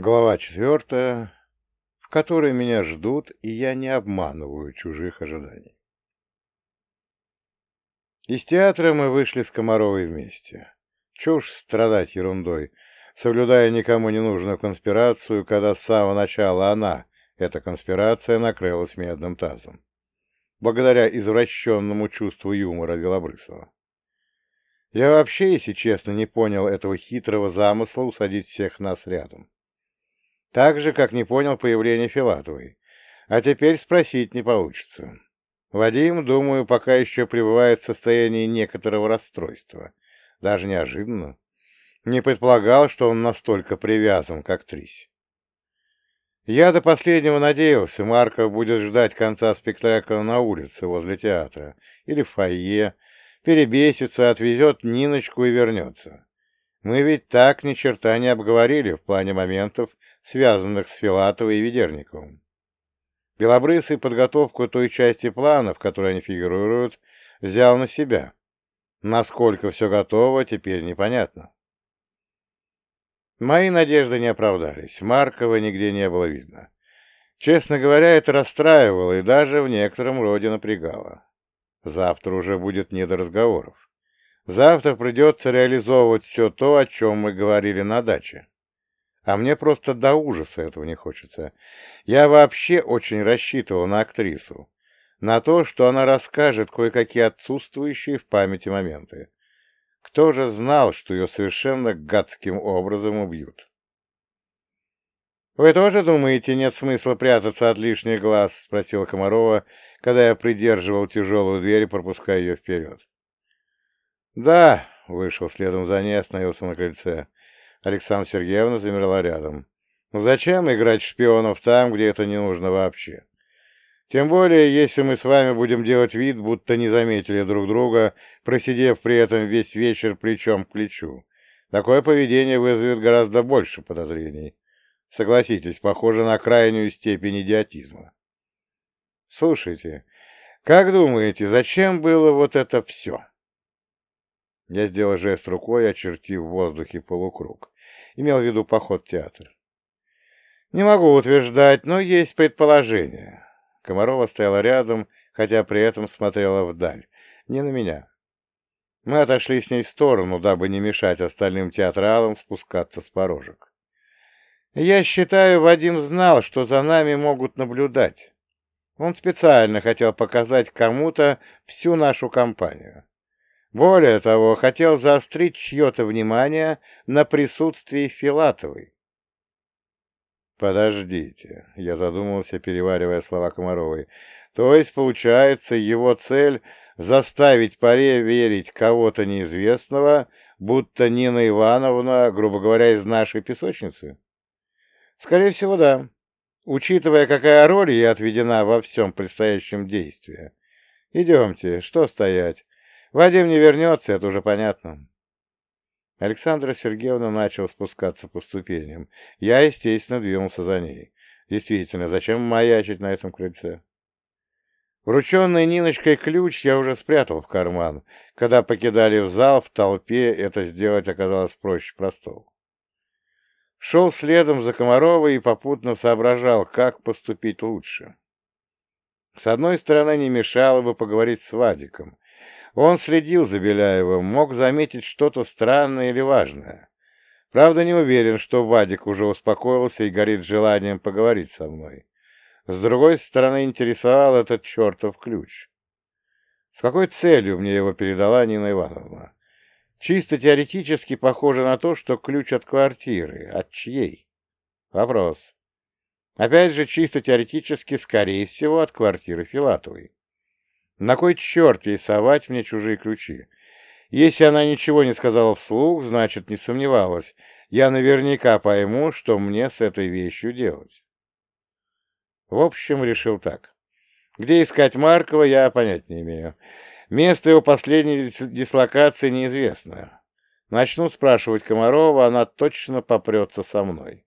Глава четвертая, в которой меня ждут, и я не обманываю чужих ожиданий. Из театра мы вышли с Комаровой вместе. Чушь страдать ерундой, соблюдая никому не нужную конспирацию, когда с самого начала она, эта конспирация, накрылась медным тазом. Благодаря извращенному чувству юмора Белобрысова. Я вообще, если честно, не понял этого хитрого замысла усадить всех нас рядом. Так же, как не понял появления Филатовой. А теперь спросить не получится. Вадим, думаю, пока еще пребывает в состоянии некоторого расстройства. Даже неожиданно. Не предполагал, что он настолько привязан к актрисе. Я до последнего надеялся, Марков будет ждать конца спектакля на улице возле театра или в фойе, перебесится, отвезет Ниночку и вернется. Мы ведь так ни черта не обговорили в плане моментов, связанных с Филатовой и Ведерниковым. Белобрысый подготовку той части плана, в которой они фигурируют, взял на себя. Насколько все готово, теперь непонятно. Мои надежды не оправдались, Маркова нигде не было видно. Честно говоря, это расстраивало и даже в некотором роде напрягало. Завтра уже будет не до разговоров. Завтра придется реализовывать все то, о чем мы говорили на даче. А мне просто до ужаса этого не хочется. Я вообще очень рассчитывал на актрису. На то, что она расскажет кое-какие отсутствующие в памяти моменты. Кто же знал, что ее совершенно гадским образом убьют? «Вы тоже думаете, нет смысла прятаться от лишних глаз?» — спросила Комарова, когда я придерживал тяжелую дверь, пропуская ее вперед. «Да», — вышел следом за ней, остановился на крыльце. Александра Сергеевна замерла рядом. «Ну зачем играть в шпионов там, где это не нужно вообще? Тем более, если мы с вами будем делать вид, будто не заметили друг друга, просидев при этом весь вечер плечом к плечу. Такое поведение вызовет гораздо больше подозрений. Согласитесь, похоже на крайнюю степень идиотизма. Слушайте, как думаете, зачем было вот это все?» Я сделал жест рукой, очертив в воздухе полукруг. Имел в виду поход в театр. Не могу утверждать, но есть предположение. Комарова стояла рядом, хотя при этом смотрела вдаль. Не на меня. Мы отошли с ней в сторону, дабы не мешать остальным театралам спускаться с порожек. Я считаю, Вадим знал, что за нами могут наблюдать. Он специально хотел показать кому-то всю нашу компанию. Более того, хотел заострить чье-то внимание на присутствии Филатовой. «Подождите», — я задумался, переваривая слова Комаровой. «То есть, получается, его цель — заставить верить кого-то неизвестного, будто Нина Ивановна, грубо говоря, из нашей песочницы?» «Скорее всего, да. Учитывая, какая роль ей отведена во всем предстоящем действии. Идемте, что стоять?» Вадим не вернется, это уже понятно. Александра Сергеевна начала спускаться по ступеням. Я, естественно, двинулся за ней. Действительно, зачем маячить на этом крыльце? Врученный Ниночкой ключ я уже спрятал в карман. Когда покидали в зал, в толпе это сделать оказалось проще простого. Шел следом за Комаровой и попутно соображал, как поступить лучше. С одной стороны, не мешало бы поговорить с Вадиком, он следил за Беляевым, мог заметить что-то странное или важное. Правда, не уверен, что Вадик уже успокоился и горит желанием поговорить со мной. С другой стороны, интересовал этот чертов ключ. С какой целью мне его передала Нина Ивановна? Чисто теоретически похоже на то, что ключ от квартиры. От чьей? Вопрос. Опять же, чисто теоретически, скорее всего, от квартиры Филатовой. На кой черт ей совать мне чужие ключи? Если она ничего не сказала вслух, значит, не сомневалась. Я наверняка пойму, что мне с этой вещью делать. В общем, решил так. Где искать Маркова, я понять не имею. Место его последней дислокации неизвестно. Начну спрашивать Комарова, она точно попрется со мной.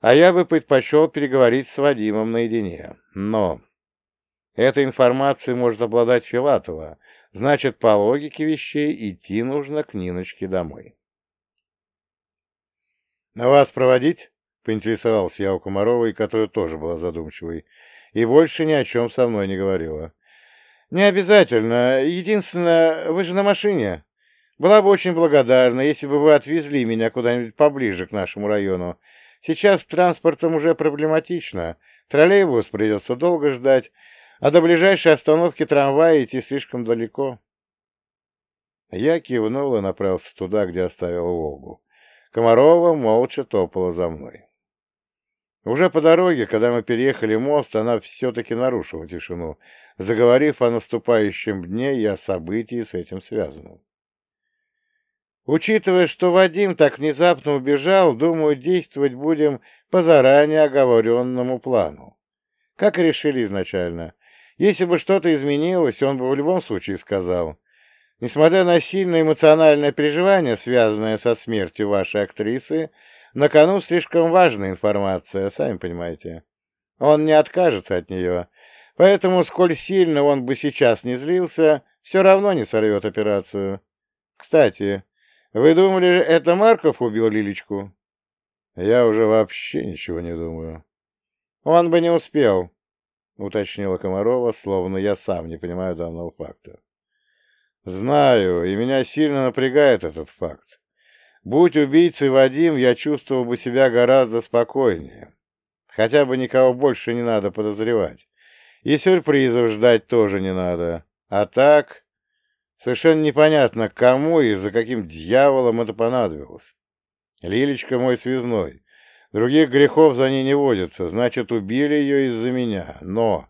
А я бы предпочел переговорить с Вадимом наедине. Но Этой информацией может обладать Филатова, значит, по логике вещей идти нужно к Ниночке домой. «На вас проводить?» — поинтересовался я у Комаровой, которая тоже была задумчивой, и больше ни о чем со мной не говорила. «Не обязательно. Единственное, вы же на машине. Была бы очень благодарна, если бы вы отвезли меня куда-нибудь поближе к нашему району. Сейчас с транспортом уже проблематично. Троллейбус придется долго ждать, а до ближайшей остановки трамвая идти слишком далеко». Я кивнул и направился туда, где оставил Волгу. Комарова молча топала за мной. Уже по дороге, когда мы переехали мост, она все-таки нарушила тишину, заговорив о наступающем дне и о событии с этим связанном. Учитывая, что Вадим так внезапно убежал, думаю, действовать будем по заранее оговоренному плану. Как решили изначально. Если бы что-то изменилось, он бы в любом случае сказал. Несмотря на сильное эмоциональное переживание, связанное со смертью вашей актрисы, на кону слишком важная информация, сами понимаете. Он не откажется от нее, поэтому, сколь сильно он бы сейчас не злился, все равно не сорвет операцию. Кстати, вы думали, это Марков убил Лилечку? Я уже вообще ничего не думаю. Он бы не успел, уточнила Комарова, словно я сам не понимаю данного факта. Знаю, и меня сильно напрягает этот факт. Будь убийцей Вадим, я чувствовал бы себя гораздо спокойнее. Хотя бы никого больше не надо подозревать. И сюрпризов ждать тоже не надо. А так... Совершенно непонятно, кому и за каким дьяволом это понадобилось. Лилечка мой связной. Других грехов за ней не водится, значит, убили ее из-за меня. Но,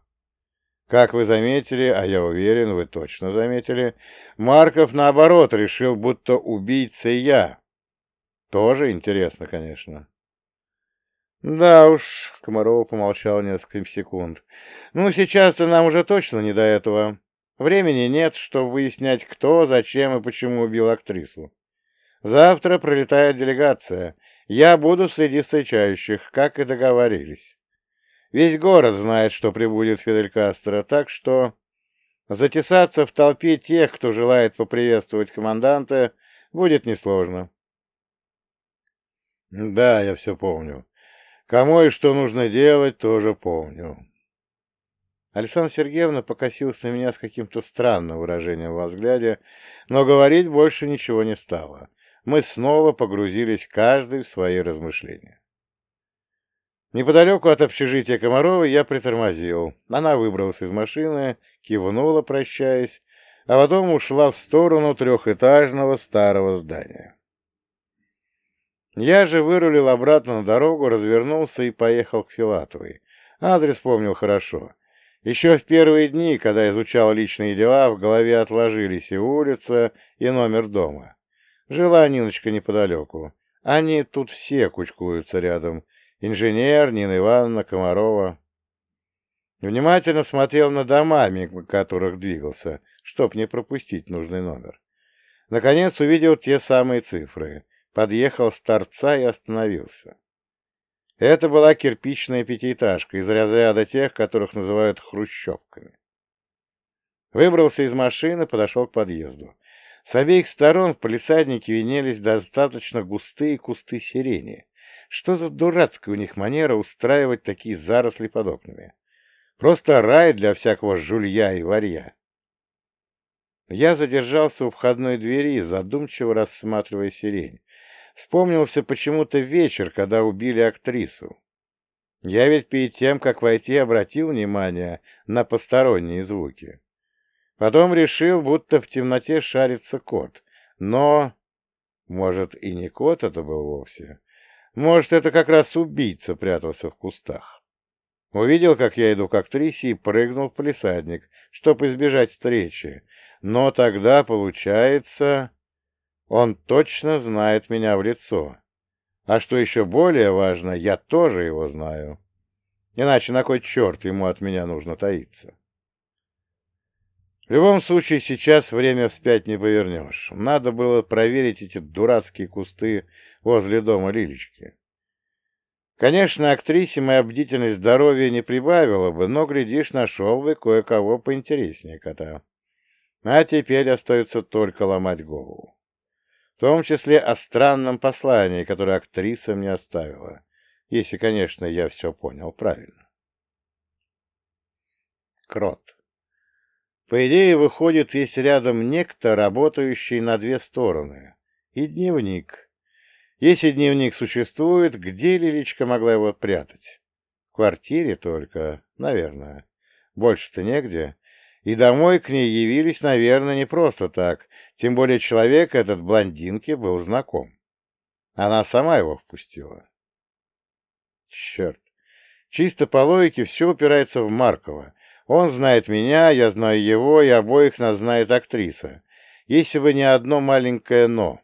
как вы заметили, а я уверен, вы точно заметили, Марков, наоборот, решил, будто убийца я. Тоже интересно, конечно. Да уж, Комаров помолчал несколько секунд. Ну, сейчас-то нам уже точно не до этого. Времени нет, чтобы выяснять, кто, зачем и почему убил актрису. Завтра прилетает делегация. Я буду среди встречающих, как и договорились. Весь город знает, что прибудет Фидель Кастро, так что затесаться в толпе тех, кто желает поприветствовать команданта, будет несложно. Да, я все помню. Кому и что нужно делать, тоже помню. Александра Сергеевна покосилась на меня с каким-то странным выражением во взгляде, но говорить больше ничего не стало. Мы снова погрузились каждый в свои размышления. Неподалеку от общежития Комарова я притормозил. Она выбралась из машины, кивнула, прощаясь, а потом ушла в сторону трехэтажного старого здания. Я же вырулил обратно на дорогу, развернулся и поехал к Филатовой. Адрес помнил хорошо. Еще в первые дни, когда изучал личные дела, в голове отложились и улица, и номер дома. Жила Ниночка неподалеку. Они тут все кучкуются рядом. Инженер, Нина Ивановна, Комарова. Внимательно смотрел на дома, мимо которых двигался, чтоб не пропустить нужный номер. Наконец увидел те самые цифры подъехал с торца и остановился. Это была кирпичная пятиэтажка из разряда тех, которых называют хрущевками. Выбрался из машины, подошел к подъезду. С обеих сторон в палисаднике винелись достаточно густые кусты сирени. Что за дурацкая у них манера устраивать такие заросли под окнами? Просто рай для всякого жулья и варья. Я задержался у входной двери, задумчиво рассматривая сирень. Вспомнился почему-то вечер, когда убили актрису. Я ведь перед тем, как войти, обратил внимание на посторонние звуки. Потом решил, будто в темноте шарится кот. Но, может, и не кот это был вовсе. Может, это как раз убийца прятался в кустах. Увидел, как я иду к актрисе и прыгнул в полисадник, чтобы избежать встречи. Но тогда, получается... Он точно знает меня в лицо. А что еще более важно, я тоже его знаю. Иначе на кой черт ему от меня нужно таиться? В любом случае, сейчас время вспять не повернешь. Надо было проверить эти дурацкие кусты возле дома Лилечки. Конечно, актрисе моя бдительность здоровья не прибавила бы, но, глядишь, нашел бы кое-кого поинтереснее кота. А теперь остается только ломать голову в том числе о странном послании, которое актриса мне оставила. если, конечно, я все понял правильно. Крот. По идее, выходит, есть рядом некто, работающий на две стороны, и дневник. Если дневник существует, где Лиличка могла его прятать? В квартире только, наверное. Больше-то негде. И домой к ней явились, наверное, не просто так, тем более человек этот блондинке был знаком. Она сама его впустила. Черт. Чисто по логике все упирается в Маркова. Он знает меня, я знаю его, и обоих нас знает актриса. Если бы не одно маленькое «но».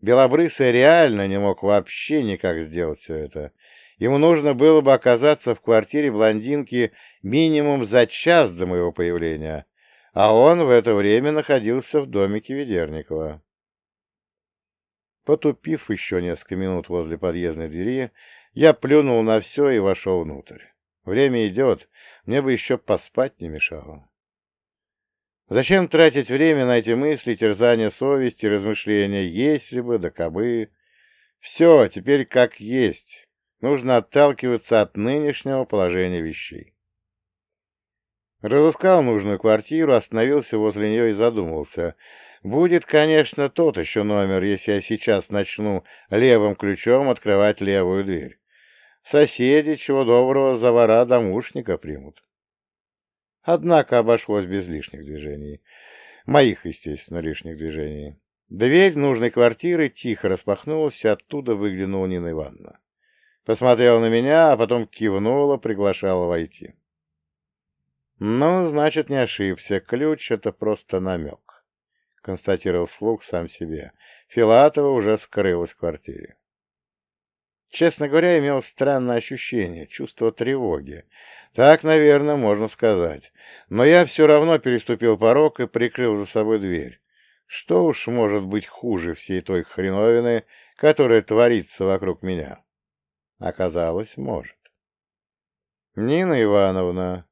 Белобрысый реально не мог вообще никак сделать все это. Ему нужно было бы оказаться в квартире блондинки минимум за час до моего появления, а он в это время находился в домике Ведерникова. Потупив еще несколько минут возле подъездной двери, я плюнул на все и вошел внутрь. Время идет, мне бы еще поспать не мешало. Зачем тратить время на эти мысли, терзания совести, размышления, если бы, да кабы... Все, теперь как есть. Нужно отталкиваться от нынешнего положения вещей. Разыскал нужную квартиру, остановился возле нее и задумался. Будет, конечно, тот еще номер, если я сейчас начну левым ключом открывать левую дверь. Соседи, чего доброго, за вора домушника примут. Однако обошлось без лишних движений. Моих, естественно, лишних движений. Дверь нужной квартиры тихо распахнулась, и оттуда выглянула Нина Ивановна. Посмотрела на меня, а потом кивнула, приглашала войти. «Ну, значит, не ошибся. Ключ — это просто намек», — констатировал слух сам себе. Филатова уже скрылась в квартире. Честно говоря, имел странное ощущение, чувство тревоги. Так, наверное, можно сказать. Но я все равно переступил порог и прикрыл за собой дверь. Что уж может быть хуже всей той хреновины, которая творится вокруг меня? Оказалось, может. Нина Ивановна.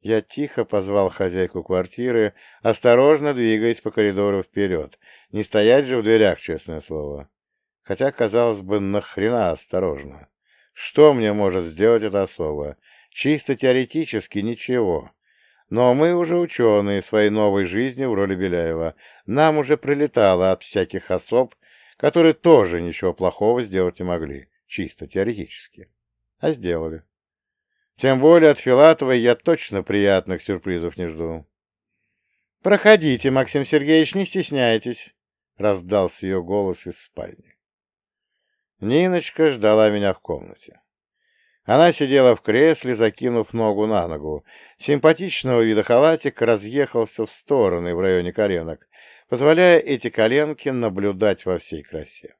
Я тихо позвал хозяйку квартиры, осторожно двигаясь по коридору вперед. Не стоять же в дверях, честное слово. Хотя, казалось бы, нахрена осторожно. Что мне может сделать эта особа? Чисто теоретически ничего. Но мы уже ученые своей новой жизни в роли Беляева. Нам уже прилетало от всяких особ, которые тоже ничего плохого сделать не могли, чисто теоретически. А сделали. Тем более от Филатовой я точно приятных сюрпризов не жду. «Проходите, Максим Сергеевич, не стесняйтесь», — раздался ее голос из спальни. Ниночка ждала меня в комнате. Она сидела в кресле, закинув ногу на ногу. Симпатичного вида халатик разъехался в стороны в районе коленок, позволяя эти коленки наблюдать во всей красе.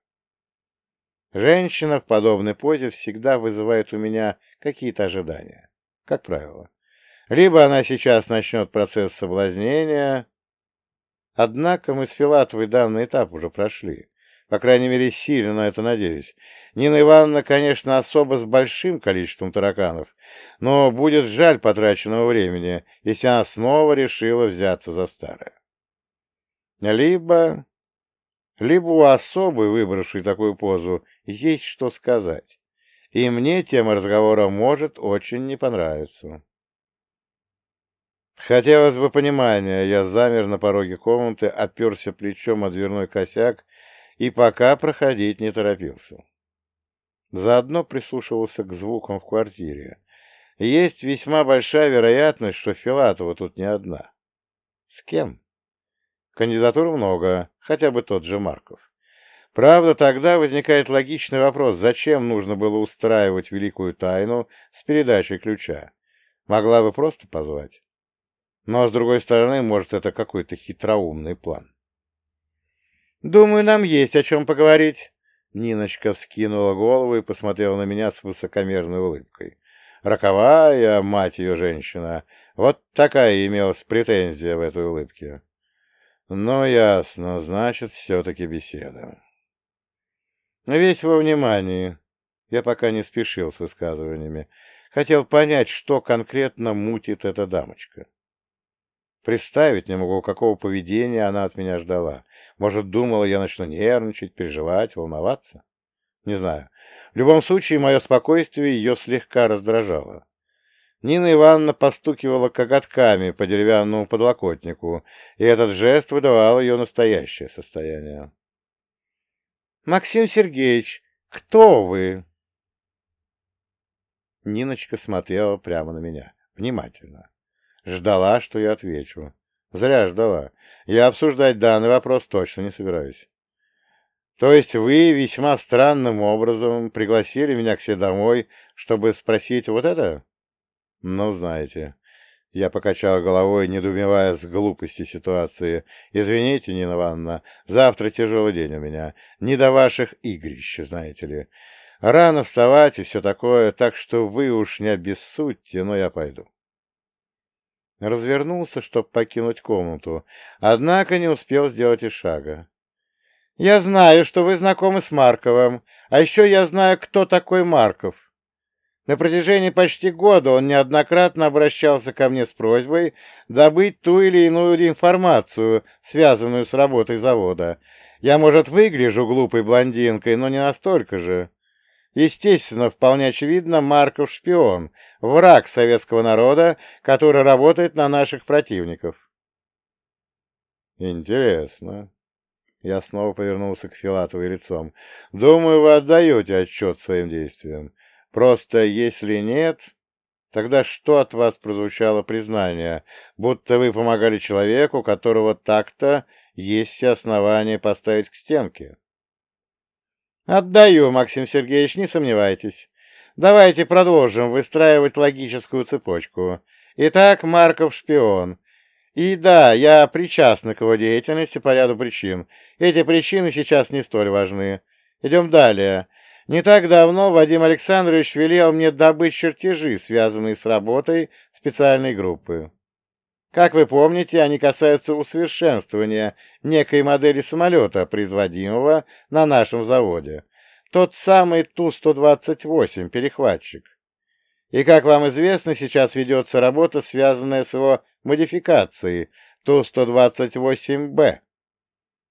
Женщина в подобной позе всегда вызывает у меня какие-то ожидания, как правило. Либо она сейчас начнет процесс соблазнения... Однако мы с Филатовой данный этап уже прошли. По крайней мере, сильно на это надеюсь. Нина Ивановна, конечно, особо с большим количеством тараканов, но будет жаль потраченного времени, если она снова решила взяться за старое. Либо... Либо у особы, выбравшей такую позу, есть что сказать. И мне тема разговора может очень не понравиться. Хотелось бы понимания, я замер на пороге комнаты, оперся плечом о дверной косяк и пока проходить не торопился. Заодно прислушивался к звукам в квартире. Есть весьма большая вероятность, что Филатова тут не одна. С кем? Кандидатур много, хотя бы тот же Марков. Правда, тогда возникает логичный вопрос, зачем нужно было устраивать великую тайну с передачей ключа? Могла бы просто позвать. Но, с другой стороны, может, это какой-то хитроумный план. «Думаю, нам есть о чем поговорить». Ниночка вскинула голову и посмотрела на меня с высокомерной улыбкой. Роковая, мать ее, женщина. Вот такая имелась претензия в этой улыбке. Ну, ясно, значит, все-таки беседа. Весь во внимании. Я пока не спешил с высказываниями. Хотел понять, что конкретно мутит эта дамочка. Представить не могу, какого поведения она от меня ждала. Может, думала, я начну нервничать, переживать, волноваться? Не знаю. В любом случае, мое спокойствие ее слегка раздражало. Нина Ивановна постукивала коготками по деревянному подлокотнику, и этот жест выдавал ее настоящее состояние. «Максим Сергеевич, кто вы?» Ниночка смотрела прямо на меня, внимательно. Ждала, что я отвечу. Зря ждала. Я обсуждать данный вопрос точно не собираюсь. То есть вы весьма странным образом пригласили меня к себе домой, чтобы спросить вот это? Ну, знаете. Я покачал головой, недоумевая с глупости ситуации. «Извините, Нина Ивановна, завтра тяжелый день у меня. Не до ваших игрищ, знаете ли. Рано вставать и все такое, так что вы уж не обессудьте, но я пойду». Развернулся, чтобы покинуть комнату, однако не успел сделать и шага. «Я знаю, что вы знакомы с Марковым, а еще я знаю, кто такой Марков. На протяжении почти года он неоднократно обращался ко мне с просьбой добыть ту или иную информацию, связанную с работой завода. Я, может, выгляжу глупой блондинкой, но не настолько же. Естественно, вполне очевидно, Марков шпион, враг советского народа, который работает на наших противников. Интересно. Я снова повернулся к Филатовой лицом. Думаю, вы отдаете отчет своим действиям. Просто если нет, тогда что от вас прозвучало признание, будто вы помогали человеку, которого так-то есть все основания поставить к стенке? Отдаю, Максим Сергеевич, не сомневайтесь. Давайте продолжим выстраивать логическую цепочку. Итак, Марков шпион. И да, я причастна к его деятельности по ряду причин. Эти причины сейчас не столь важны. Идем далее. Не так давно Вадим Александрович велел мне добыть чертежи, связанные с работой специальной группы. Как вы помните, они касаются усовершенствования некой модели самолета, производимого на нашем заводе. Тот самый Ту-128, перехватчик. И, как вам известно, сейчас ведется работа, связанная с его модификацией Ту-128Б.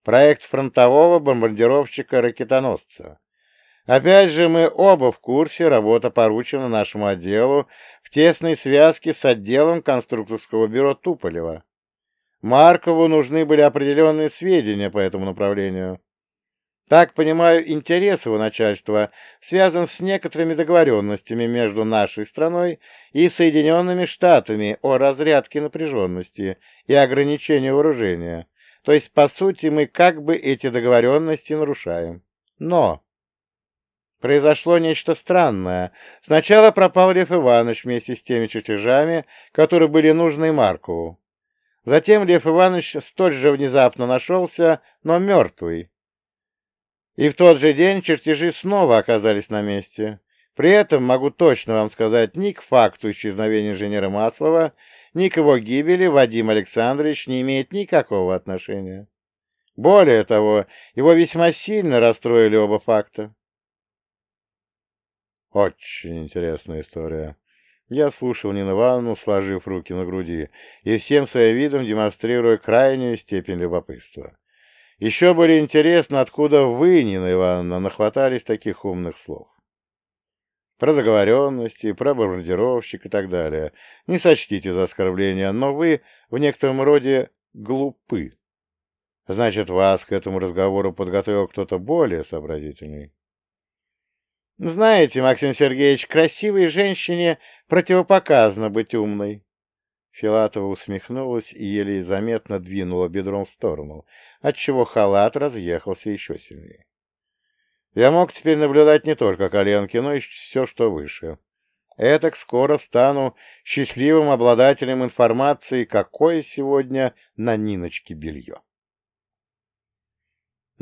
Проект фронтового бомбардировщика-ракетоносца. Опять же, мы оба в курсе, работа поручена нашему отделу в тесной связке с отделом конструкторского бюро Туполева. Маркову нужны были определенные сведения по этому направлению. Так понимаю, интерес его начальства связан с некоторыми договоренностями между нашей страной и Соединенными Штатами о разрядке напряженности и ограничении вооружения. То есть, по сути, мы как бы эти договоренности нарушаем. Но Произошло нечто странное. Сначала пропал Лев Иванович вместе с теми чертежами, которые были нужны Маркову. Затем Лев Иванович столь же внезапно нашелся, но мертвый. И в тот же день чертежи снова оказались на месте. При этом могу точно вам сказать, ни к факту исчезновения инженера Маслова, ни к его гибели Вадим Александрович не имеет никакого отношения. Более того, его весьма сильно расстроили оба факта. Очень интересная история. Я слушал Нину Ивановну, сложив руки на груди, и всем своим видом демонстрируя крайнюю степень любопытства. Еще более интересно, откуда вы, Нина Ивановна, нахватались таких умных слов. Про договоренности, про бомбардировщик и так далее. Не сочтите за оскорбление, но вы в некотором роде глупы. Значит, вас к этому разговору подготовил кто-то более сообразительный. Знаете, Максим Сергеевич, красивой женщине противопоказано быть умной. Филатова усмехнулась и еле заметно двинула бедром в сторону, отчего халат разъехался еще сильнее. Я мог теперь наблюдать не только коленки, но и все, что выше. Этак скоро стану счастливым обладателем информации, какое сегодня на Ниночке белье.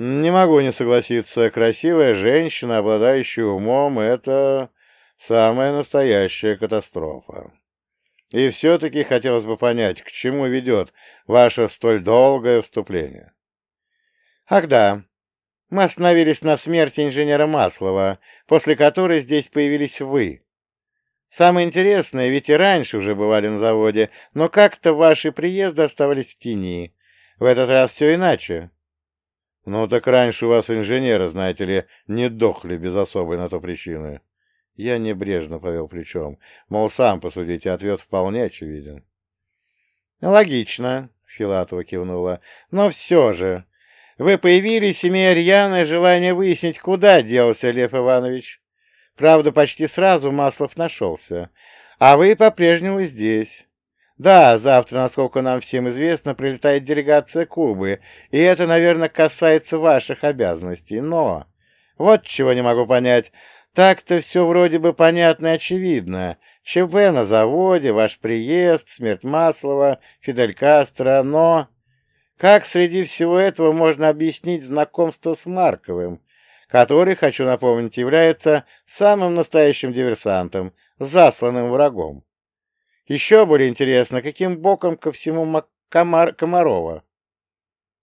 Не могу не согласиться. Красивая женщина, обладающая умом, — это самая настоящая катастрофа. И все-таки хотелось бы понять, к чему ведет ваше столь долгое вступление. Ах да, мы остановились на смерти инженера Маслова, после которой здесь появились вы. Самое интересное, ведь и раньше уже бывали на заводе, но как-то ваши приезды оставались в тени. В этот раз все иначе. Ну так раньше у вас инженеры, знаете ли, не дохли без особой на то причины. Я небрежно повел плечом. Мол, сам посудите, ответ вполне очевиден. Логично, Филатова кивнула. Но все же, вы появились, имея рьяное желание выяснить, куда делся Лев Иванович. Правда, почти сразу Маслов нашелся. А вы по-прежнему здесь. Да, завтра, насколько нам всем известно, прилетает делегация Кубы, и это, наверное, касается ваших обязанностей. Но вот чего не могу понять. Так-то все вроде бы понятно и очевидно. ЧВ на заводе, ваш приезд, смерть Маслова, Фидель Кастро, но... Как среди всего этого можно объяснить знакомство с Марковым, который, хочу напомнить, является самым настоящим диверсантом, засланным врагом? Еще более интересно, каким боком ко всему Комар Комарова.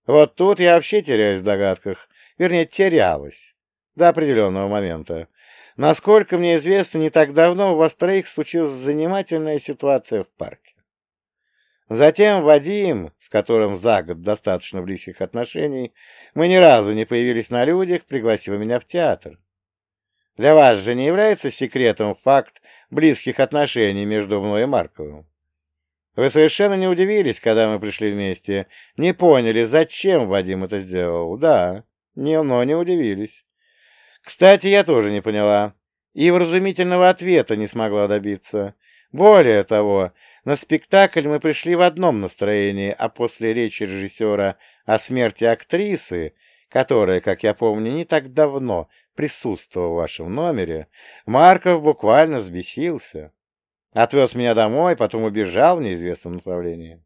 Вот тут я вообще теряюсь в догадках. Вернее, терялась. До определенного момента. Насколько мне известно, не так давно у вас троих случилась занимательная ситуация в парке. Затем Вадим, с которым за год достаточно близких отношений, мы ни разу не появились на людях, пригласил меня в театр. Для вас же не является секретом факт близких отношений между мной и Марковым. Вы совершенно не удивились, когда мы пришли вместе, не поняли, зачем Вадим это сделал. Да, не, но не удивились. Кстати, я тоже не поняла. И вразумительного ответа не смогла добиться. Более того, на спектакль мы пришли в одном настроении, а после речи режиссера о смерти актрисы, которая, как я помню, не так давно присутствовал в вашем номере, Марков буквально взбесился. Отвез меня домой, потом убежал в неизвестном направлении.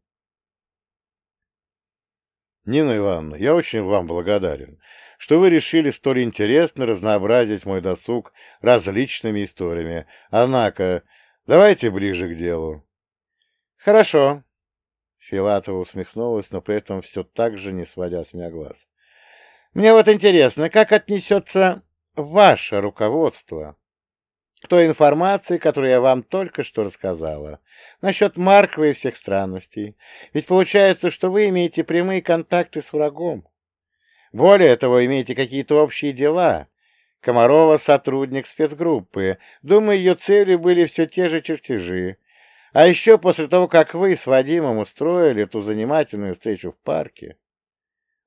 Нина Ивановна, я очень вам благодарен, что вы решили столь интересно разнообразить мой досуг различными историями. Однако, давайте ближе к делу. Хорошо. Филатова усмехнулась, но при этом все так же не сводя с меня глаз. Мне вот интересно, как отнесется ваше руководство к той информации, которую я вам только что рассказала, насчет Маркова и всех странностей. Ведь получается, что вы имеете прямые контакты с врагом. Более того, имеете какие-то общие дела. Комарова — сотрудник спецгруппы. Думаю, ее целью были все те же чертежи. А еще после того, как вы с Вадимом устроили ту занимательную встречу в парке,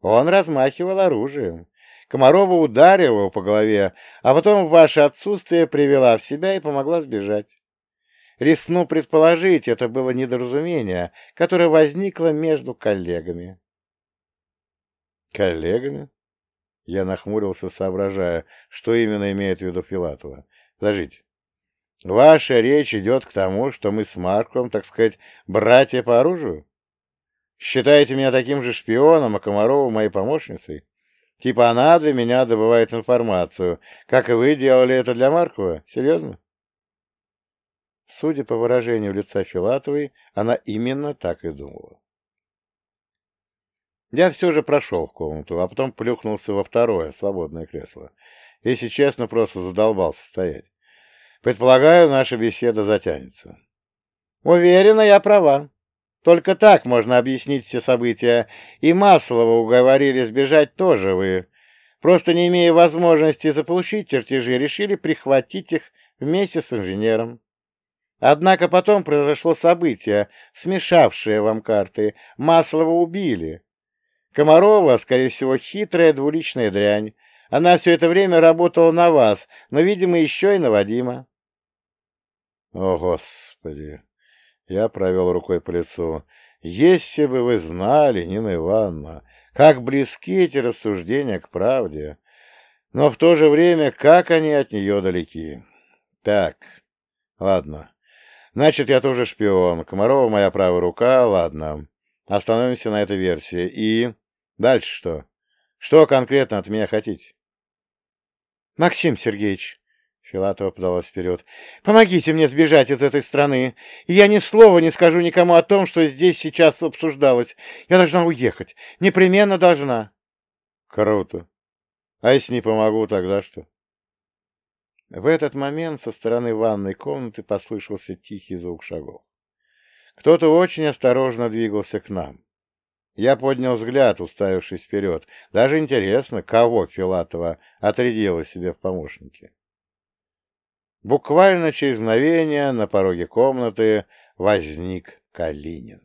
он размахивал оружием. Комарова ударила его по голове, а потом в ваше отсутствие привела в себя и помогла сбежать. Рискну предположить, это было недоразумение, которое возникло между коллегами. Коллегами? Я нахмурился, соображая, что именно имеет в виду Филатова. Подождите. Ваша речь идет к тому, что мы с Марком, так сказать, братья по оружию? Считаете меня таким же шпионом, а Комарову моей помощницей? Типа она для меня добывает информацию, как и вы делали это для Маркова? Серьезно? Судя по выражению лица Филатовой, она именно так и думала. Я все же прошел в комнату, а потом плюхнулся во второе, свободное кресло. Если честно, просто задолбался стоять. Предполагаю, наша беседа затянется. Уверена, я права. Только так можно объяснить все события. И Маслова уговорили сбежать тоже вы. Просто не имея возможности заполучить чертежи, решили прихватить их вместе с инженером. Однако потом произошло событие, смешавшее вам карты. Маслова убили. Комарова, скорее всего, хитрая двуличная дрянь. Она все это время работала на вас, но, видимо, еще и на Вадима. О, Господи! Я провел рукой по лицу. Если бы вы знали, Нина Ивановна, как близки эти рассуждения к правде, но в то же время, как они от нее далеки. Так, ладно. Значит, я тоже шпион. Комарова моя правая рука, ладно. Остановимся на этой версии. И дальше что? Что конкретно от меня хотите? Максим Сергеевич, Филатова подалась вперед. «Помогите мне сбежать из этой страны, и я ни слова не скажу никому о том, что здесь сейчас обсуждалось. Я должна уехать. Непременно должна». «Круто. А если не помогу, тогда что?» В этот момент со стороны ванной комнаты послышался тихий звук шагов. Кто-то очень осторожно двигался к нам. Я поднял взгляд, уставившись вперед. Даже интересно, кого Филатова отрядила себе в помощники. Буквально через мгновение на пороге комнаты возник Калинин.